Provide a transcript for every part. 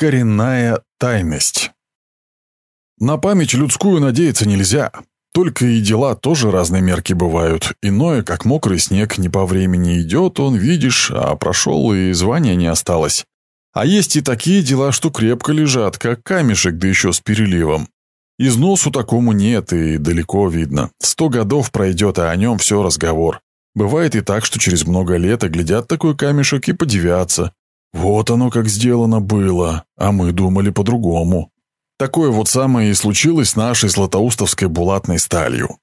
Коренная тайность. На память людскую надеяться нельзя. Только и дела тоже разные мерки бывают. Иное, как мокрый снег, не по времени идет, он, видишь, а прошел и звания не осталось. А есть и такие дела, что крепко лежат, как камешек, да еще с переливом. Износу такому нет, и далеко видно. Сто годов пройдет, а о нем все разговор. Бывает и так, что через много лет оглядят такой камешек и подивятся. Вот оно как сделано было, а мы думали по-другому. Такое вот самое и случилось с нашей златоустовской булатной сталью.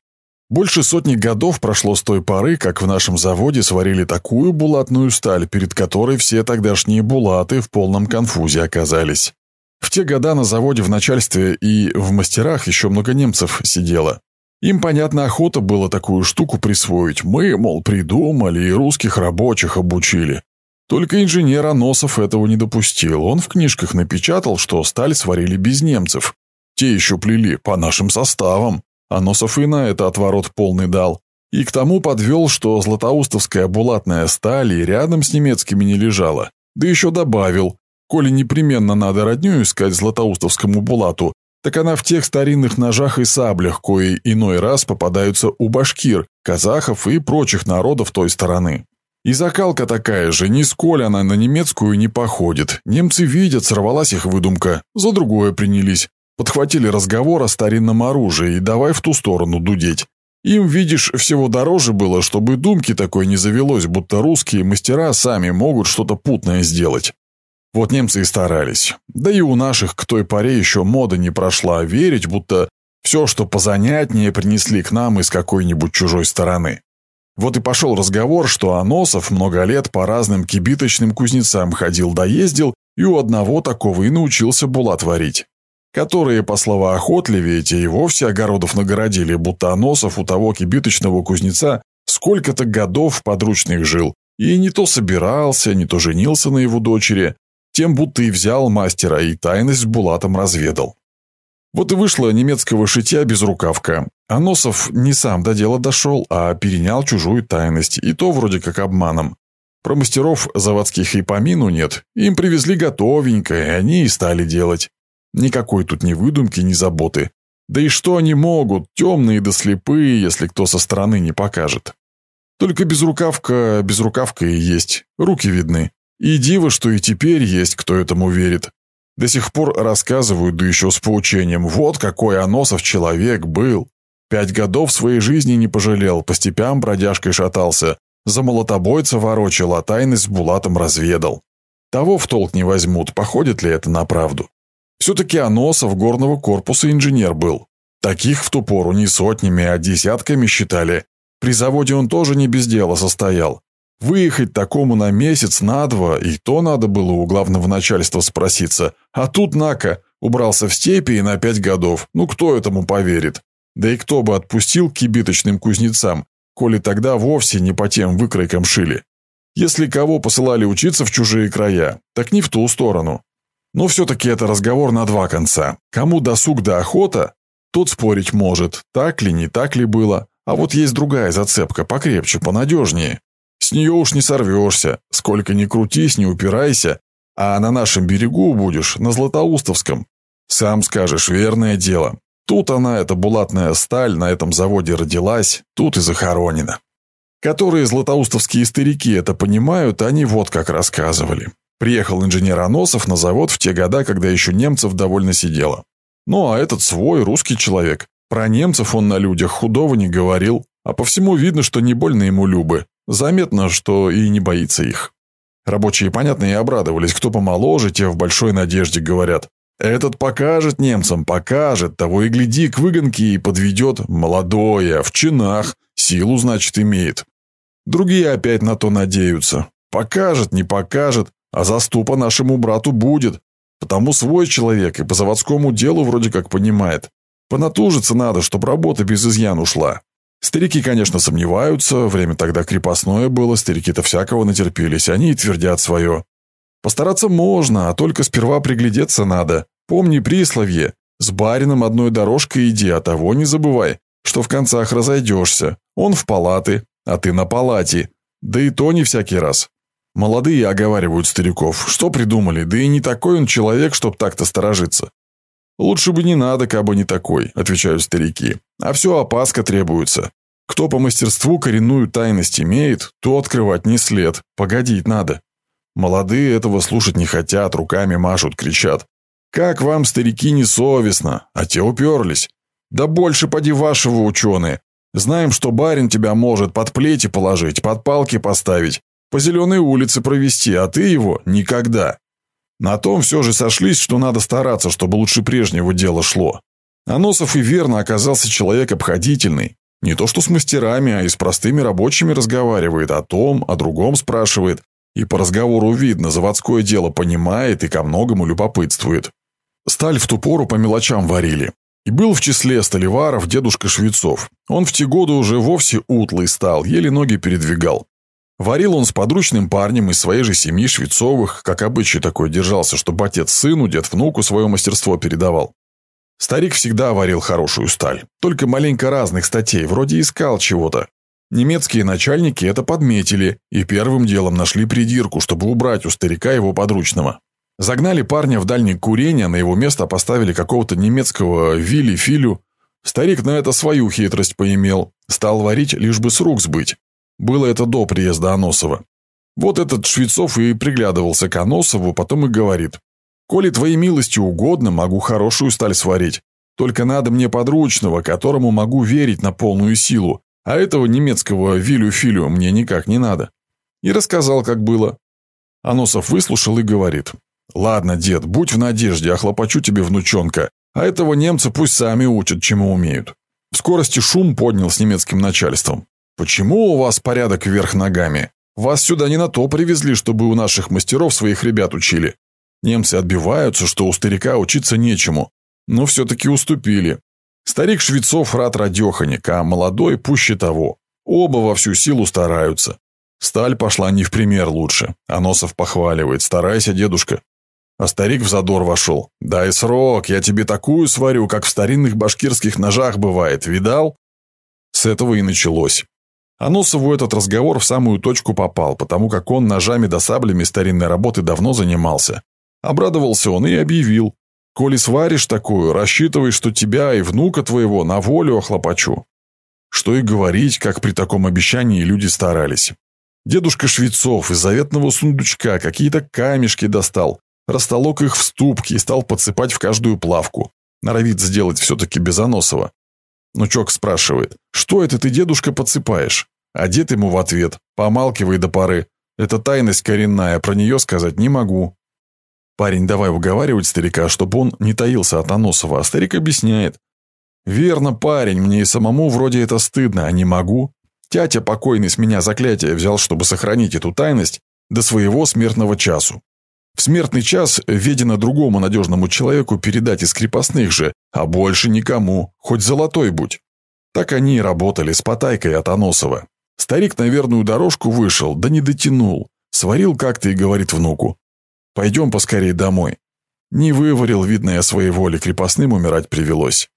Больше сотни годов прошло с той поры, как в нашем заводе сварили такую булатную сталь, перед которой все тогдашние булаты в полном конфузе оказались. В те года на заводе в начальстве и в мастерах еще много немцев сидело. Им, понятно, охота было такую штуку присвоить. Мы, мол, придумали и русских рабочих обучили. Только инженер Аносов этого не допустил. Он в книжках напечатал, что сталь сварили без немцев. Те еще плели по нашим составам. Аносов и на это отворот полный дал. И к тому подвел, что златоустовская булатная сталь и рядом с немецкими не лежала. Да еще добавил, коли непременно надо родню искать златоустовскому булату, так она в тех старинных ножах и саблях, кои иной раз попадаются у башкир, казахов и прочих народов той стороны. И закалка такая же, нисколь она на немецкую не походит. Немцы видят, сорвалась их выдумка, за другое принялись. Подхватили разговор о старинном оружии и давай в ту сторону дудеть. Им, видишь, всего дороже было, чтобы думки такой не завелось, будто русские мастера сами могут что-то путное сделать. Вот немцы и старались. Да и у наших к той поре еще мода не прошла верить, будто все, что позанятнее, принесли к нам из какой-нибудь чужой стороны. Вот и пошел разговор, что Аносов много лет по разным кибиточным кузнецам ходил да ездил, и у одного такого и научился булат варить. Которые, по словам охотливее, те и вовсе огородов нагородили, будто Аносов у того кибиточного кузнеца сколько-то годов подручных жил, и не то собирался, не то женился на его дочери, тем будто и взял мастера, и тайность с булатом разведал. Вот и вышла немецкого шитья безрукавка. А Носов не сам до дела дошел, а перенял чужую тайность, и то вроде как обманом. Про мастеров заводских и помину нет, им привезли готовенькое, и они и стали делать. Никакой тут ни выдумки, ни заботы. Да и что они могут, темные да слепые, если кто со стороны не покажет. Только безрукавка, безрукавка и есть, руки видны. И диво, что и теперь есть, кто этому верит. До сих пор рассказывают, да еще с поучением, вот какой Аносов человек был. Пять годов своей жизни не пожалел, по степям бродяжкой шатался, за молотобойца ворочал, а тайны с Булатом разведал. Того в толк не возьмут, походит ли это на правду. Все-таки Аносов горного корпуса инженер был. Таких в ту пору не сотнями, а десятками считали. При заводе он тоже не без дела состоял. Выехать такому на месяц, на два, и то надо было у главного начальства спроситься. А тут, нака, убрался в степи и на пять годов. Ну кто этому поверит? Да и кто бы отпустил кибиточным кузнецам, коли тогда вовсе не по тем выкройкам шили. Если кого посылали учиться в чужие края, так не в ту сторону. Но все-таки это разговор на два конца. Кому досуг да охота, тот спорить может, так ли, не так ли было. А вот есть другая зацепка, покрепче, понадежнее. С нее уж не сорвешься, сколько ни крутись, не упирайся, а на нашем берегу будешь, на Златоустовском. Сам скажешь, верное дело. Тут она, эта булатная сталь, на этом заводе родилась, тут и захоронена. Которые златоустовские старики это понимают, они вот как рассказывали. Приехал инженер Аносов на завод в те года, когда еще немцев довольно сидело. Ну, а этот свой, русский человек. Про немцев он на людях худого не говорил, а по всему видно, что не больно ему любы. Заметно, что и не боится их. Рабочие, понятно, и обрадовались. Кто помоложе, те в большой надежде говорят. Этот покажет немцам, покажет, того и гляди к выгонке и подведет. Молодое, в чинах, силу, значит, имеет. Другие опять на то надеются. Покажет, не покажет, а заступа нашему брату будет. Потому свой человек и по заводскому делу вроде как понимает. Понатужиться надо, чтобы работа без изъян ушла. Старики, конечно, сомневаются, время тогда крепостное было, старики-то всякого натерпелись, они и твердят свое. Постараться можно, а только сперва приглядеться надо. Помни присловье, с барином одной дорожкой иди, а того не забывай, что в концах разойдешься. Он в палаты, а ты на палате. Да и то не всякий раз. Молодые оговаривают стариков. Что придумали? Да и не такой он человек, чтоб так-то сторожиться. Лучше бы не надо, кабы не такой, отвечают старики. А все опаска требуется. Кто по мастерству коренную тайность имеет, то открывать не след. Погодить надо. Молодые этого слушать не хотят, руками машут, кричат. Как вам, старики, несовестно? А те уперлись. Да больше поди вашего ученые. Знаем, что барин тебя может под плети положить, под палки поставить, по зеленой улице провести, а ты его никогда. На том все же сошлись, что надо стараться, чтобы лучше прежнего дела шло. Аносов и верно оказался человек обходительный. Не то что с мастерами, а и с простыми рабочими разговаривает, о том, о другом спрашивает. И по разговору видно, заводское дело понимает и ко многому любопытствует. Сталь в ту пору по мелочам варили. И был в числе столеваров дедушка Швецов. Он в те годы уже вовсе утлый стал, еле ноги передвигал. Варил он с подручным парнем из своей же семьи Швецовых, как обычай такой держался, чтобы отец сыну, дед внуку свое мастерство передавал. Старик всегда варил хорошую сталь, только маленько разных статей, вроде искал чего-то. Немецкие начальники это подметили и первым делом нашли придирку, чтобы убрать у старика его подручного. Загнали парня в дальний курение, на его место поставили какого-то немецкого Вилли-Филю. Старик на это свою хитрость поимел, стал варить, лишь бы с рук сбыть. Было это до приезда Аносова. Вот этот Швецов и приглядывался к Аносову, потом и говорит. «Коли твоей милости угодно, могу хорошую сталь сварить. Только надо мне подручного, которому могу верить на полную силу, а этого немецкого Вилю-Филю мне никак не надо». И рассказал, как было. Аносов выслушал и говорит. «Ладно, дед, будь в надежде, охлопочу тебе внучонка, а этого немца пусть сами учат, чему умеют». В скорости шум поднял с немецким начальством. «Почему у вас порядок вверх ногами? Вас сюда не на то привезли, чтобы у наших мастеров своих ребят учили. Немцы отбиваются, что у старика учиться нечему, но все-таки уступили. Старик Швецов рад радеханик, а молодой пуще того. Оба во всю силу стараются. Сталь пошла не в пример лучше. Аносов похваливает. Старайся, дедушка. А старик в задор вошел. «Дай срок, я тебе такую сварю, как в старинных башкирских ножах бывает. Видал?» С этого и началось. Аносову этот разговор в самую точку попал, потому как он ножами да саблями старинной работы давно занимался. Обрадовался он и объявил. «Коли сваришь такую, рассчитывай, что тебя и внука твоего на волю охлопочу». Что и говорить, как при таком обещании люди старались. Дедушка Швецов из заветного сундучка какие-то камешки достал, Растолок их в ступки и стал подсыпать в каждую плавку. Норовит сделать все-таки Безоносова. Внучок спрашивает, что это ты, дедушка, подсыпаешь? А дед ему в ответ, помалкивай до поры. Это тайность коренная, про нее сказать не могу. Парень давай уговаривать старика, чтобы он не таился от Аносова, а старик объясняет. Верно, парень, мне и самому вроде это стыдно, а не могу. Тятя покойный с меня заклятие взял, чтобы сохранить эту тайность до своего смертного часу. В смертный час ведено другому надежному человеку передать из крепостных же, а больше никому, хоть золотой будь. Так они и работали с потайкой от Аносова. Старик на верную дорожку вышел, да не дотянул. Сварил как-то и говорит внуку. «Пойдем поскорее домой». Не выварил, видно, я своей воли, крепостным умирать привелось.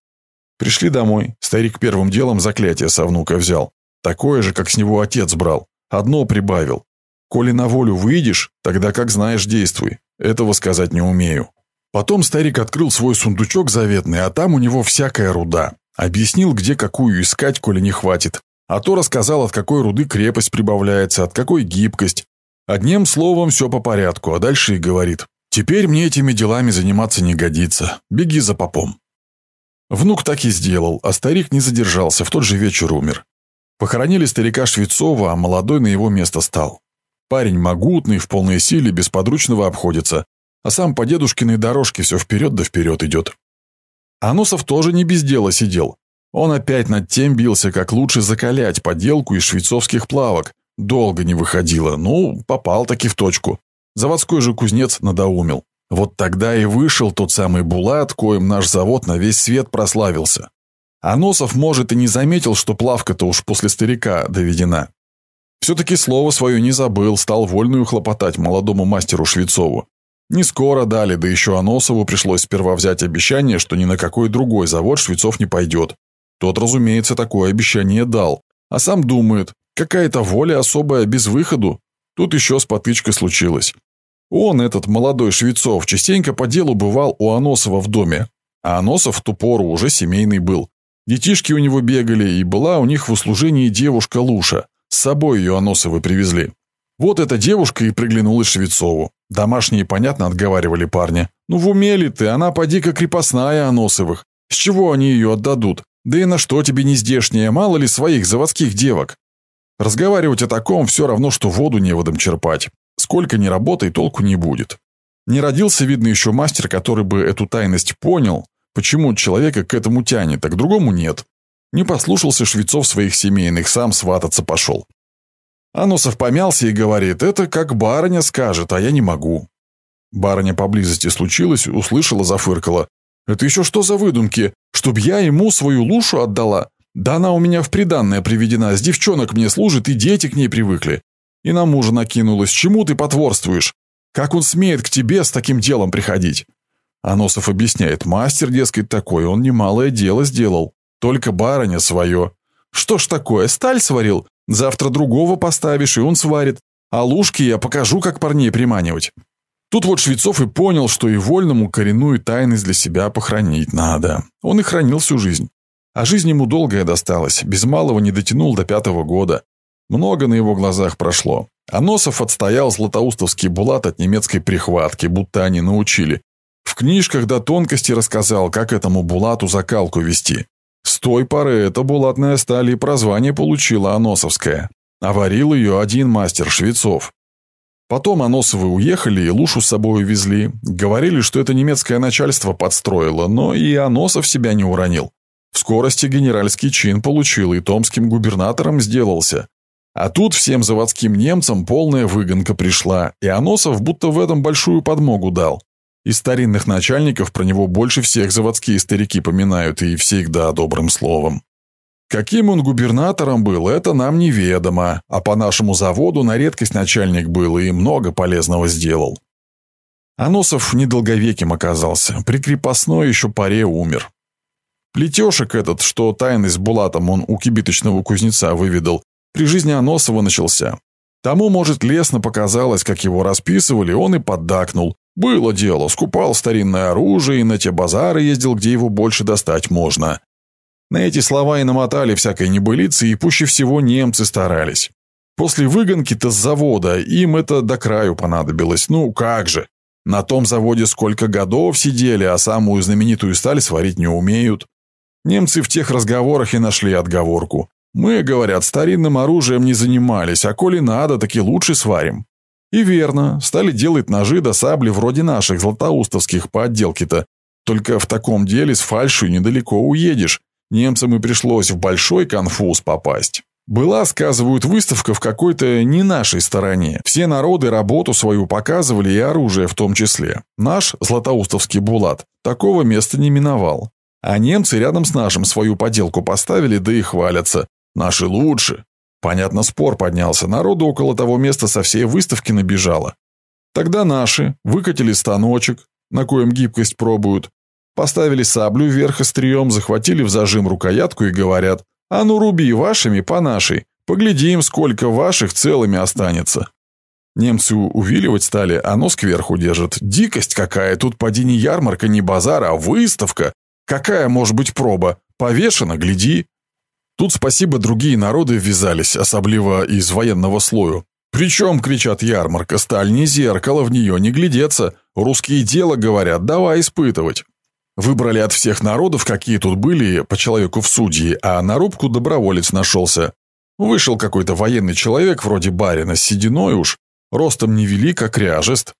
Пришли домой. Старик первым делом заклятие со внука взял. Такое же, как с него отец брал. Одно прибавил. Коли на волю выйдешь, тогда как знаешь действуй. Этого сказать не умею. Потом старик открыл свой сундучок заветный, а там у него всякая руда. Объяснил, где какую искать, коли не хватит. А то рассказал, от какой руды крепость прибавляется, от какой гибкость. Одним словом, все по порядку, а дальше и говорит. «Теперь мне этими делами заниматься не годится. Беги за попом». Внук так и сделал, а старик не задержался, в тот же вечер умер. Похоронили старика Швецова, а молодой на его место стал. Парень могутный, в полной силе, без подручного обходится, а сам по дедушкиной дорожке все вперед да вперед идет. Аносов тоже не без дела сидел. Он опять над тем бился, как лучше закалять поделку из швейцовских плавок. Долго не выходило, ну, попал таки в точку. Заводской же кузнец надоумил. Вот тогда и вышел тот самый Булат, коим наш завод на весь свет прославился. Аносов, может, и не заметил, что плавка-то уж после старика доведена. Все-таки слово свое не забыл, стал вольную хлопотать молодому мастеру Швецову. Не скоро дали, да еще Аносову пришлось сперва взять обещание, что ни на какой другой завод Швецов не пойдет. Тот, разумеется, такое обещание дал, а сам думает, какая-то воля особая без выходу. Тут еще спотычка случилась. Он, этот молодой Швецов, частенько по делу бывал у Аносова в доме. А Аносов в ту пору уже семейный был. Детишки у него бегали, и была у них в услужении девушка Луша. С собой ее Аносовы привезли. Вот эта девушка и приглянулась Швецову. Домашние, понятно, отговаривали парня. «Ну в уме ли ты? Она поди-ка крепостная Аносовых. С чего они ее отдадут? Да и на что тебе не здешняя, мало ли своих заводских девок?» Разговаривать о таком все равно, что воду неводом черпать. Сколько ни работай, толку не будет. Не родился, видно, еще мастер, который бы эту тайность понял, почему человека к этому тянет, а к другому нет. Не послушался Швецов своих семейных, сам свататься пошел. Анусов помялся и говорит, это как барыня скажет, а я не могу. Барыня поблизости случилась, услышала, зафыркала. Это еще что за выдумки? Чтоб я ему свою лушу отдала? Да она у меня в приданное приведена, с девчонок мне служит, и дети к ней привыкли. И на мужа накинулась. Чему ты потворствуешь? Как он смеет к тебе с таким делом приходить? Аносов объясняет, мастер, дескать, такой, он немалое дело сделал. Только барыня свое. Что ж такое, сталь сварил? Завтра другого поставишь, и он сварит. А лужки я покажу, как парней приманивать. Тут вот Швецов и понял, что и вольному коренную тайность для себя похоронить надо. Он и хранил всю жизнь. А жизнь ему долгая досталась, без малого не дотянул до пятого года. Много на его глазах прошло. А Носов отстоял златоустовский булат от немецкой прихватки, будто они научили. В книжках до тонкости рассказал, как этому булату закалку вести. С той поры эта булатная сталь и прозвание получила Аносовская. А варил ее один мастер Швецов. Потом Аносовы уехали и Лушу с собой увезли. Говорили, что это немецкое начальство подстроило, но и Аносов себя не уронил. В скорости генеральский чин получил и томским губернатором сделался. А тут всем заводским немцам полная выгонка пришла, и Аносов будто в этом большую подмогу дал. Из старинных начальников про него больше всех заводские старики поминают, и всегда добрым словом. Каким он губернатором был, это нам неведомо, а по нашему заводу на редкость начальник был и много полезного сделал. Аносов недолговеким оказался, при крепостной еще паре умер. Плетешек этот, что тайны с Булатом он у кибиточного кузнеца выведал, при жизни Аносова начался. Тому, может, лестно показалось, как его расписывали, он и поддакнул, было дело, скупал старинное оружие и на те базары ездил, где его больше достать можно. На эти слова и намотали всякой небылицы, и пуще всего немцы старались. После выгонки-то с завода им это до краю понадобилось. Ну, как же. На том заводе сколько годов сидели, а самую знаменитую сталь сварить не умеют. Немцы в тех разговорах и нашли отговорку. Мы, говорят, старинным оружием не занимались, а коли надо, так и лучше сварим. И верно, стали делать ножи до сабли вроде наших златоустовских по отделке-то. Только в таком деле с фальшью недалеко уедешь. Немцам и пришлось в большой конфуз попасть. Была, сказывают, выставка в какой-то не нашей стороне. Все народы работу свою показывали и оружие в том числе. Наш, златоустовский булат, такого места не миновал. А немцы рядом с нашим свою поделку поставили, да и хвалятся. Наши лучше. Понятно, спор поднялся, народу около того места со всей выставки набежало. Тогда наши выкатили станочек, на коем гибкость пробуют, поставили саблю вверх острием, захватили в зажим рукоятку и говорят, а ну руби вашими по нашей, поглядим, сколько ваших целыми останется. Немцы увиливать стали, а нос кверху держат. Дикость какая, тут поди не ярмарка, не базар, а выставка. Какая может быть проба? Повешена, гляди. Тут спасибо другие народы ввязались, особливо из военного слою. Причем, кричат ярмарка, сталь не зеркало, в нее не глядеться. Русские дела говорят, давай испытывать. Выбрали от всех народов, какие тут были, по человеку в судьи, а на рубку доброволец нашелся. Вышел какой-то военный человек, вроде барина, с сединой уж, ростом невелик, а кряжест.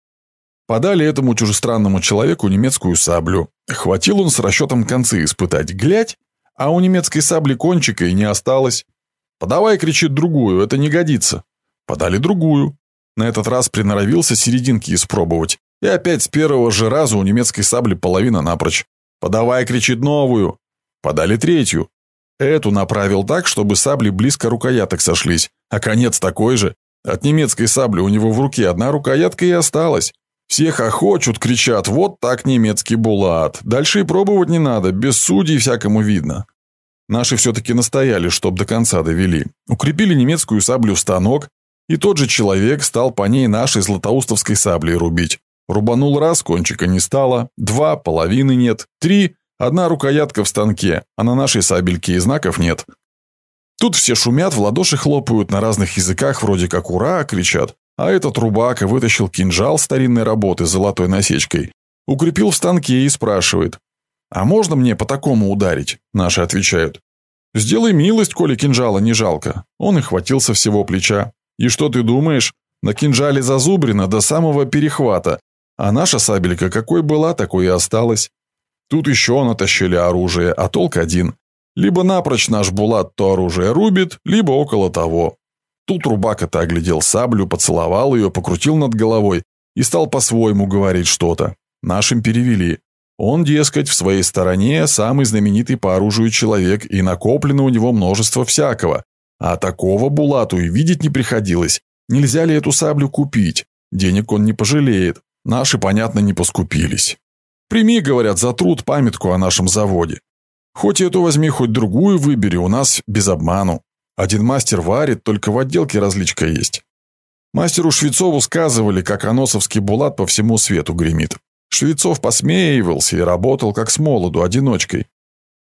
Подали этому чужестранному человеку немецкую саблю. Хватил он с расчетом концы испытать. Глядь, а у немецкой сабли кончика и не осталось. «Подавай!» — кричит другую, это не годится. Подали другую. На этот раз приноровился серединки испробовать. И опять с первого же раза у немецкой сабли половина напрочь. «Подавай!» — кричит новую. Подали третью. Эту направил так, чтобы сабли близко рукояток сошлись, а конец такой же. От немецкой сабли у него в руке одна рукоятка и осталась. Все хохочут, кричат, вот так немецкий булат. Дальше и пробовать не надо, без судей всякому видно. Наши все-таки настояли, чтоб до конца довели. Укрепили немецкую саблю в станок, И тот же человек стал по ней нашей златоустовской саблей рубить. Рубанул раз, кончика не стало, два, половины нет, три, одна рукоятка в станке, а на нашей сабельке и знаков нет. Тут все шумят, в ладоши хлопают, на разных языках вроде как «Ура!» кричат, а этот рубака вытащил кинжал старинной работы с золотой насечкой, укрепил в станке и спрашивает. «А можно мне по такому ударить?» Наши отвечают. «Сделай милость, коли кинжала не жалко». Он и хватился всего плеча. «И что ты думаешь? На кинжале зазубрено до самого перехвата, а наша сабелька какой была, такой и осталась. Тут еще натащили оружие, а толк один. Либо напрочь наш Булат то оружие рубит, либо около того. Тут Рубака-то оглядел саблю, поцеловал ее, покрутил над головой и стал по-своему говорить что-то. Нашим перевели. Он, дескать, в своей стороне самый знаменитый по оружию человек, и накоплено у него множество всякого. А такого Булату и видеть не приходилось. Нельзя ли эту саблю купить? Денег он не пожалеет. Наши, понятно, не поскупились. Прими, говорят, за труд памятку о нашем заводе. Хоть эту возьми, хоть другую выбери, у нас без обману. Один мастер варит, только в отделке различка есть. Мастеру Швецову сказывали, как аносовский булат по всему свету гремит. Швецов посмеивался и работал как с молоду, одиночкой.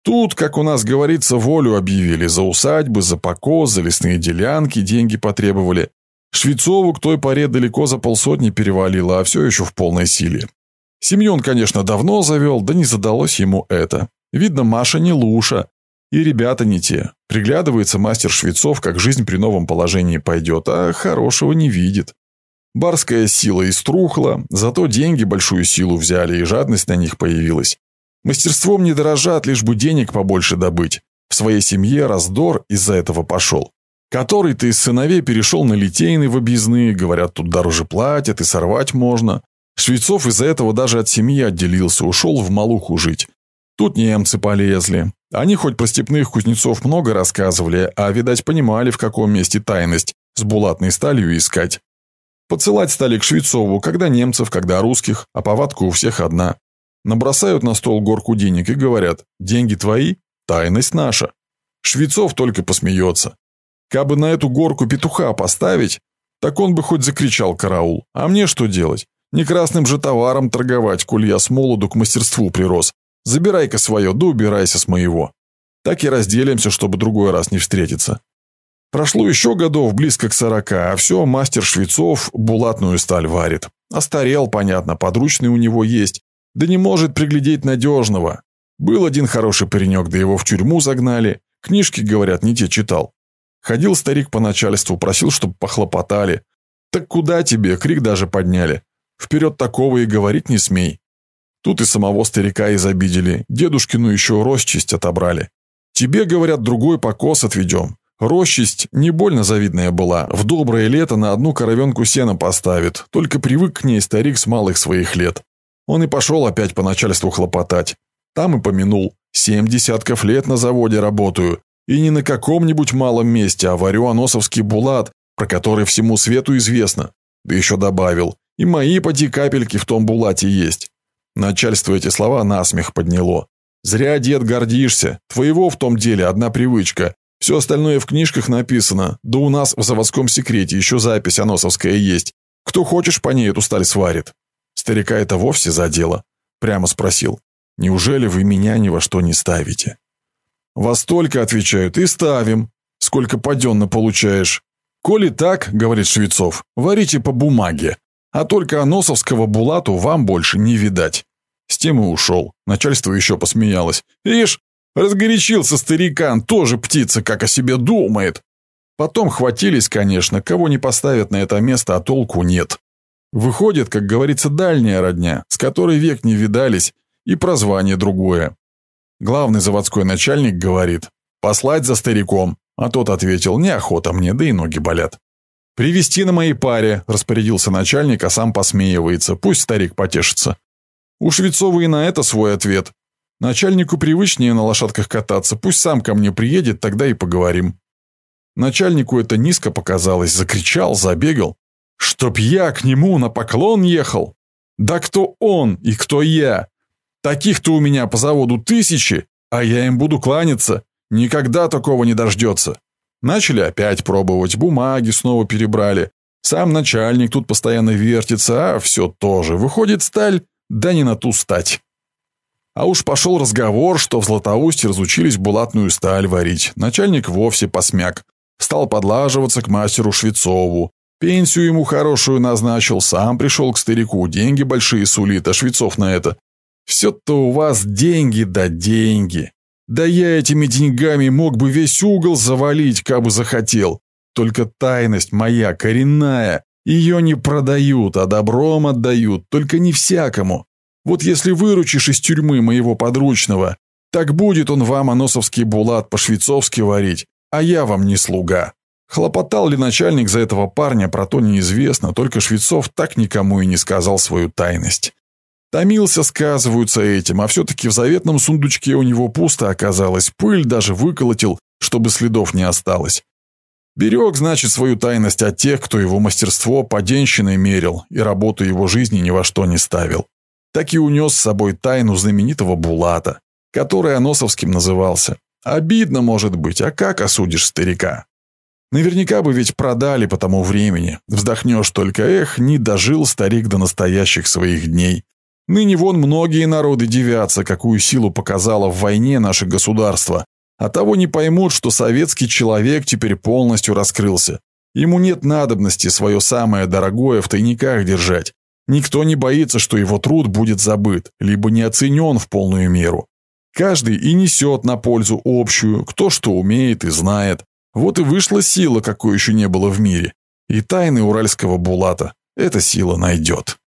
Тут, как у нас говорится, волю объявили за усадьбы, за покос, за лесные делянки, деньги потребовали. Швецову к той поре далеко за полсотни перевалило, а все еще в полной силе. Семью он, конечно, давно завел, да не задалось ему это. Видно, Маша не луша. И ребята не те. Приглядывается мастер Швецов, как жизнь при новом положении пойдет, а хорошего не видит. Барская сила иструхла, зато деньги большую силу взяли, и жадность на них появилась. Мастерством не дорожат, лишь бы денег побольше добыть. В своей семье раздор из-за этого пошел. Который-то из сыновей перешел на литейный в объездные, говорят, тут дороже платят и сорвать можно. Швецов из-за этого даже от семьи отделился, ушел в Малуху жить. Тут немцы полезли. Они хоть про степных кузнецов много рассказывали, а, видать, понимали, в каком месте тайность с булатной сталью искать. Подсылать стали к Швецову, когда немцев, когда русских, а повадка у всех одна. Набросают на стол горку денег и говорят «Деньги твои, тайность наша». Швецов только посмеется. Кабы на эту горку петуха поставить, так он бы хоть закричал караул. А мне что делать? Не красным же товаром торговать, коль я с молоду к мастерству прирос. Забирай-ка свое, да убирайся с моего. Так и разделимся, чтобы другой раз не встретиться. Прошло еще годов близко к сорока, а все мастер Швецов булатную сталь варит. Остарел, понятно, подручный у него есть, да не может приглядеть надежного. Был один хороший паренек, да его в тюрьму загнали. Книжки, говорят, не те читал. Ходил старик по начальству, просил, чтобы похлопотали. Так куда тебе, крик даже подняли. Вперед такого и говорить не смей. Тут и самого старика изобидели, дедушкину еще росчесть отобрали. Тебе, говорят, другой покос отведем. Росчесть не больно завидная была, в доброе лето на одну коровенку сена поставит, только привык к ней старик с малых своих лет. Он и пошел опять по начальству хлопотать. Там и помянул. Семь десятков лет на заводе работаю. И не на каком-нибудь малом месте, а варю аносовский булат, про который всему свету известно. Да еще добавил, и мои поди капельки в том булате есть. Начальство эти слова насмех подняло. Зря, дед, гордишься. Твоего в том деле одна привычка. Все остальное в книжках написано. Да у нас в заводском секрете еще запись аносовская есть. Кто хочешь, по ней эту сталь сварит. Старика это вовсе задело. Прямо спросил. Неужели вы меня ни во что не ставите? Во столько, отвечают, и ставим. Сколько паденно получаешь. Коли так, говорит Швецов, варите по бумаге. А только Аносовского Булату вам больше не видать. С тем и ушел. Начальство еще посмеялось. Ишь, разгорячился старикан, тоже птица, как о себе думает. Потом хватились, конечно, кого не поставят на это место, а толку нет. Выходит, как говорится, дальняя родня, с которой век не видались, и прозвание другое. Главный заводской начальник говорит, послать за стариком, а тот ответил, неохота мне, да и ноги болят. «Привести на моей паре», – распорядился начальник, а сам посмеивается. «Пусть старик потешится». У Швецова и на это свой ответ. Начальнику привычнее на лошадках кататься, пусть сам ко мне приедет, тогда и поговорим. Начальнику это низко показалось, закричал, забегал. Чтоб я к нему на поклон ехал? Да кто он и кто я? Таких-то у меня по заводу тысячи, а я им буду кланяться. Никогда такого не дождется. Начали опять пробовать, бумаги снова перебрали. Сам начальник тут постоянно вертится, а все тоже. Выходит сталь, да не на ту стать. А уж пошел разговор, что в Златоусте разучились булатную сталь варить. Начальник вовсе посмяк. Стал подлаживаться к мастеру Швецову. Пенсию ему хорошую назначил, сам пришел к старику, деньги большие сулит, а Швецов на это. Все-то у вас деньги да деньги. Да я этими деньгами мог бы весь угол завалить, как бы захотел. Только тайность моя коренная. Ее не продают, а добром отдают, только не всякому. Вот если выручишь из тюрьмы моего подручного, так будет он вам аносовский булат по-швейцовски варить, а я вам не слуга. Хлопотал ли начальник за этого парня, про то неизвестно, только Швецов так никому и не сказал свою тайность. Томился, сказываются этим, а все-таки в заветном сундучке у него пусто оказалось, пыль даже выколотил, чтобы следов не осталось. Берег, значит, свою тайность от тех, кто его мастерство поденщиной мерил и работу его жизни ни во что не ставил так и унес с собой тайну знаменитого Булата, который Аносовским назывался. Обидно, может быть, а как осудишь старика? Наверняка бы ведь продали по тому времени. Вздохнешь только, эх, не дожил старик до настоящих своих дней. Ныне вон многие народы дивятся, какую силу показало в войне наше государство. А того не поймут, что советский человек теперь полностью раскрылся. Ему нет надобности свое самое дорогое в тайниках держать. Никто не боится, что его труд будет забыт, либо не оценен в полную меру. Каждый и несет на пользу общую, кто что умеет и знает. Вот и вышла сила, какой еще не было в мире. И тайны уральского булата эта сила найдет.